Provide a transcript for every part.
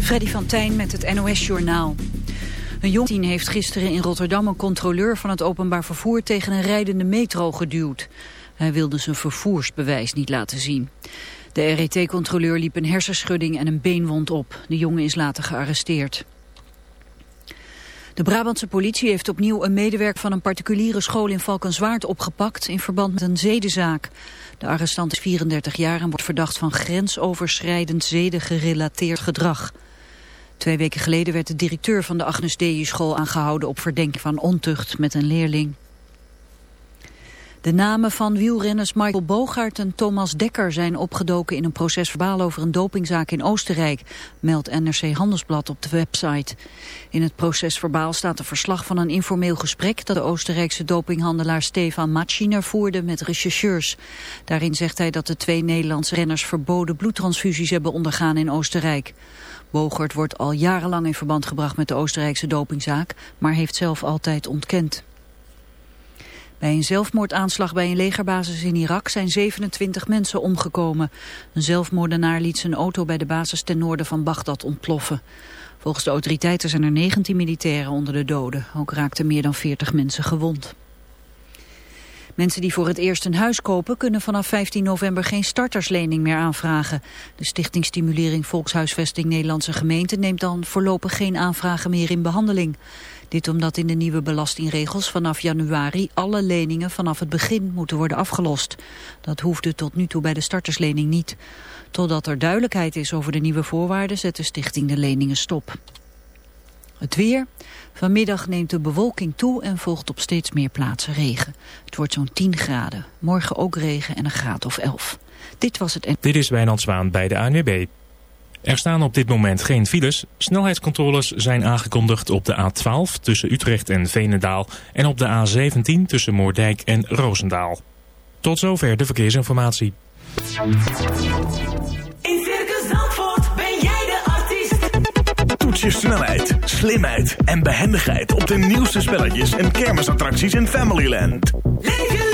Freddy van Tijn met het NOS-journaal. Een jong heeft gisteren in Rotterdam een controleur van het openbaar vervoer tegen een rijdende metro geduwd. Hij wilde zijn vervoersbewijs niet laten zien. De RET-controleur liep een hersenschudding en een beenwond op. De jongen is later gearresteerd. De Brabantse politie heeft opnieuw een medewerker van een particuliere school in Valkenswaard opgepakt in verband met een zedenzaak. De arrestant is 34 jaar en wordt verdacht van grensoverschrijdend zedengerelateerd gedrag. Twee weken geleden werd de directeur van de Agnes Dei school aangehouden op verdenking van ontucht met een leerling. De namen van wielrenners Michael Bogaert en Thomas Dekker zijn opgedoken in een procesverbaal over een dopingzaak in Oostenrijk, meldt NRC Handelsblad op de website. In het procesverbaal staat een verslag van een informeel gesprek dat de Oostenrijkse dopinghandelaar Stefan Matschiner voerde met rechercheurs. Daarin zegt hij dat de twee Nederlandse renners verboden bloedtransfusies hebben ondergaan in Oostenrijk. Bogert wordt al jarenlang in verband gebracht met de Oostenrijkse dopingzaak, maar heeft zelf altijd ontkend. Bij een zelfmoordaanslag bij een legerbasis in Irak zijn 27 mensen omgekomen. Een zelfmoordenaar liet zijn auto bij de basis ten noorden van Bagdad ontploffen. Volgens de autoriteiten zijn er 19 militairen onder de doden. Ook raakten meer dan 40 mensen gewond. Mensen die voor het eerst een huis kopen kunnen vanaf 15 november geen starterslening meer aanvragen. De Stichting Stimulering Volkshuisvesting Nederlandse Gemeente neemt dan voorlopig geen aanvragen meer in behandeling. Dit omdat in de nieuwe belastingregels vanaf januari alle leningen vanaf het begin moeten worden afgelost. Dat hoefde tot nu toe bij de starterslening niet. Totdat er duidelijkheid is over de nieuwe voorwaarden zet de stichting de leningen stop. Het weer. Vanmiddag neemt de bewolking toe en volgt op steeds meer plaatsen regen. Het wordt zo'n 10 graden. Morgen ook regen en een graad of 11. Dit was het... Dit is Wijnand Zwaan bij de ANWB. Er staan op dit moment geen files. Snelheidscontroles zijn aangekondigd op de A12 tussen Utrecht en Veenendaal... en op de A17 tussen Moordijk en Roosendaal. Tot zover de verkeersinformatie. In Circus Zandvoort ben jij de artiest. Toets je snelheid, slimheid en behendigheid... op de nieuwste spelletjes en kermisattracties in Familyland. Leef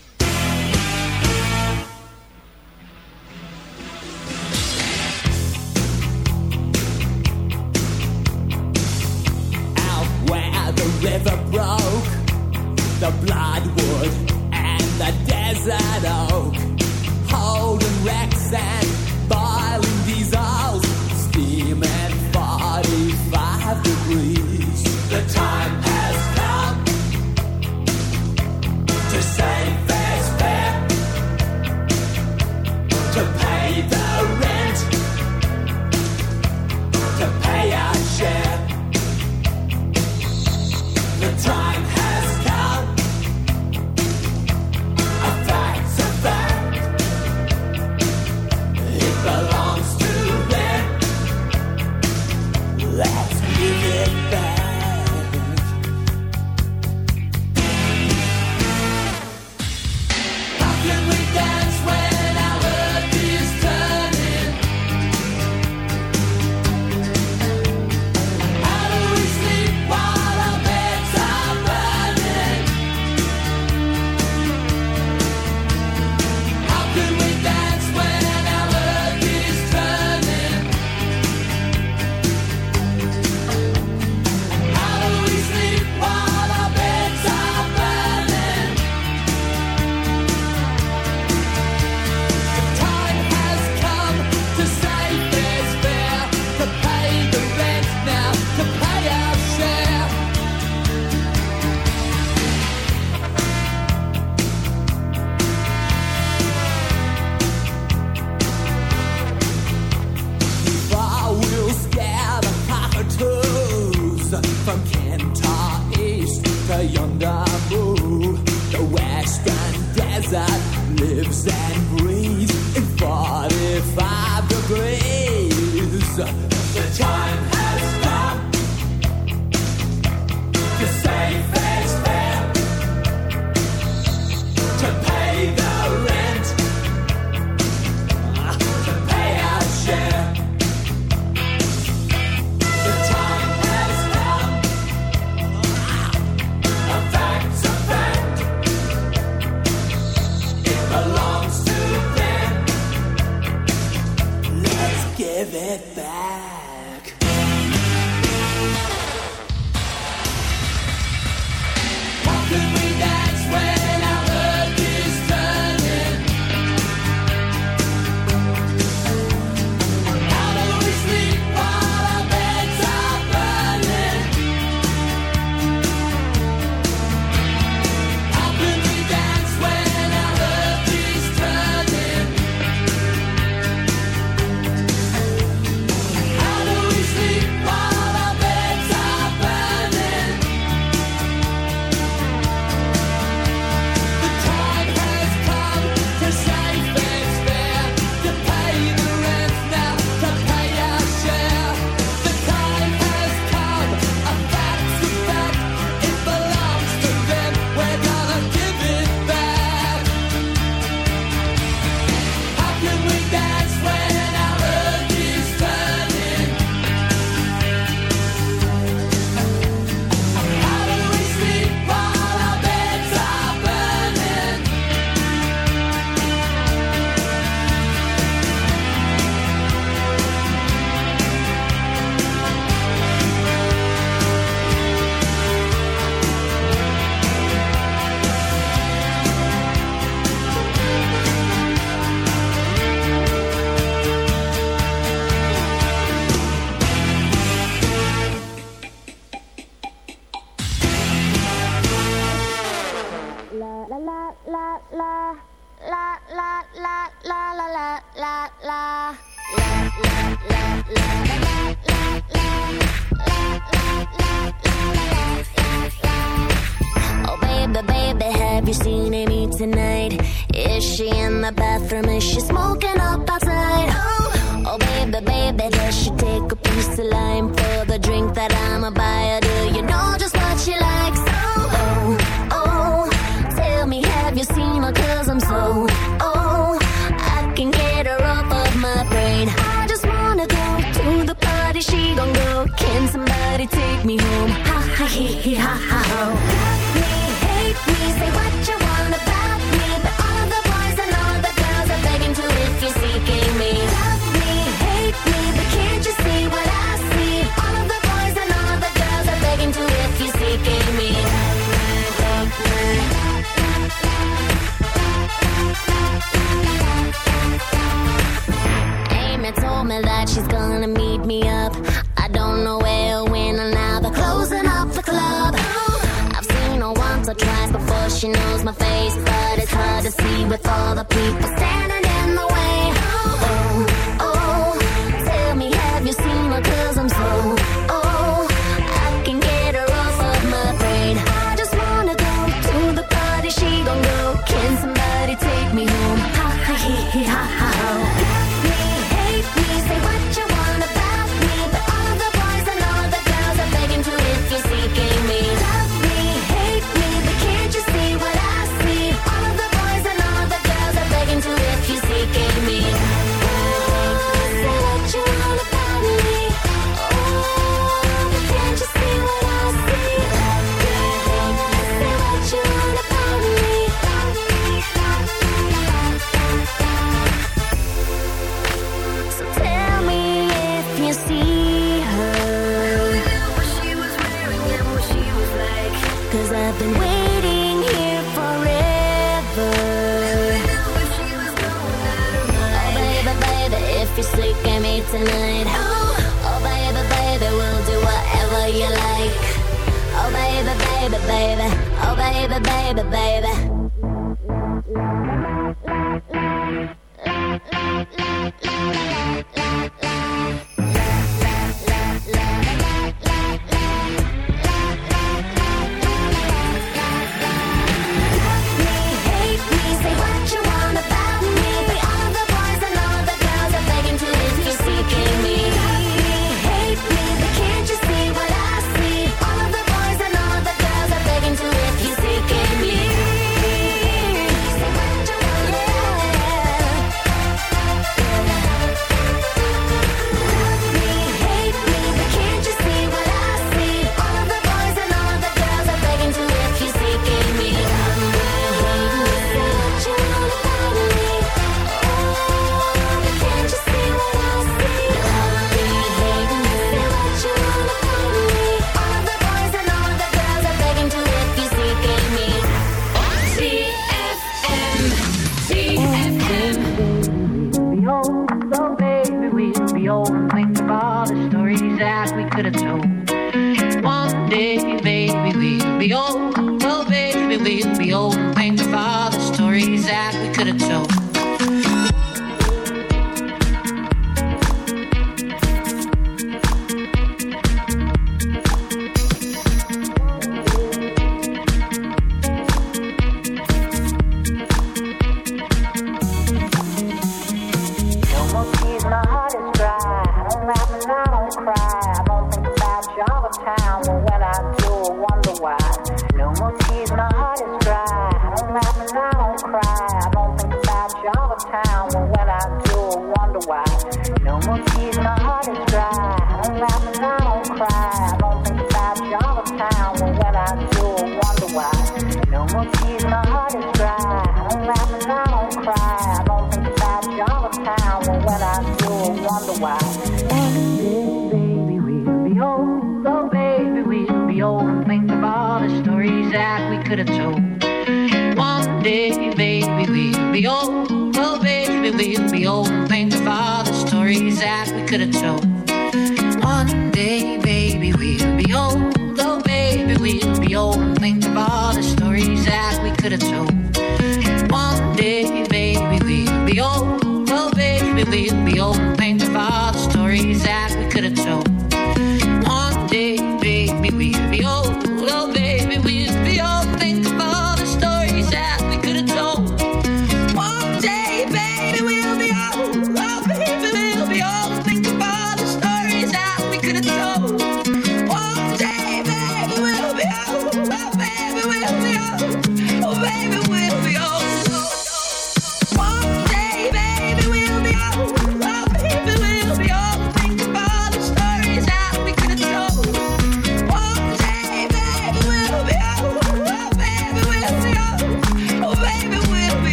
the yonder blue, The western desert lives and breathes in 45 degrees. The time.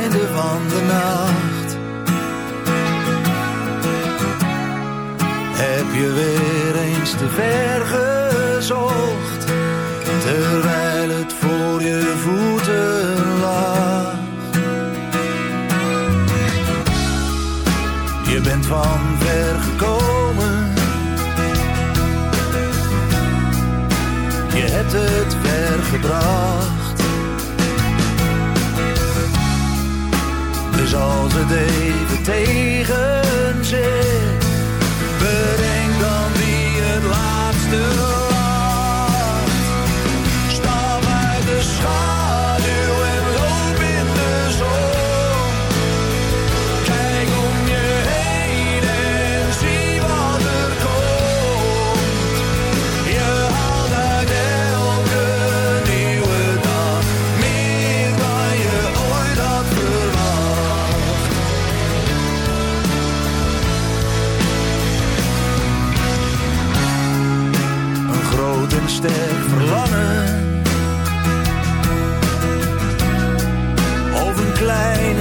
einde van de nacht. Heb je weer eens te ver gezocht Terwijl het voor je voeten lag? Je bent van ver gekomen. Je hebt het ver gebracht. zal ze het tegen zich.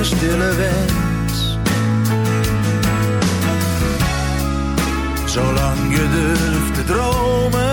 Stille wens. Zolang je durft te dromen,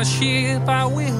On a ship, I will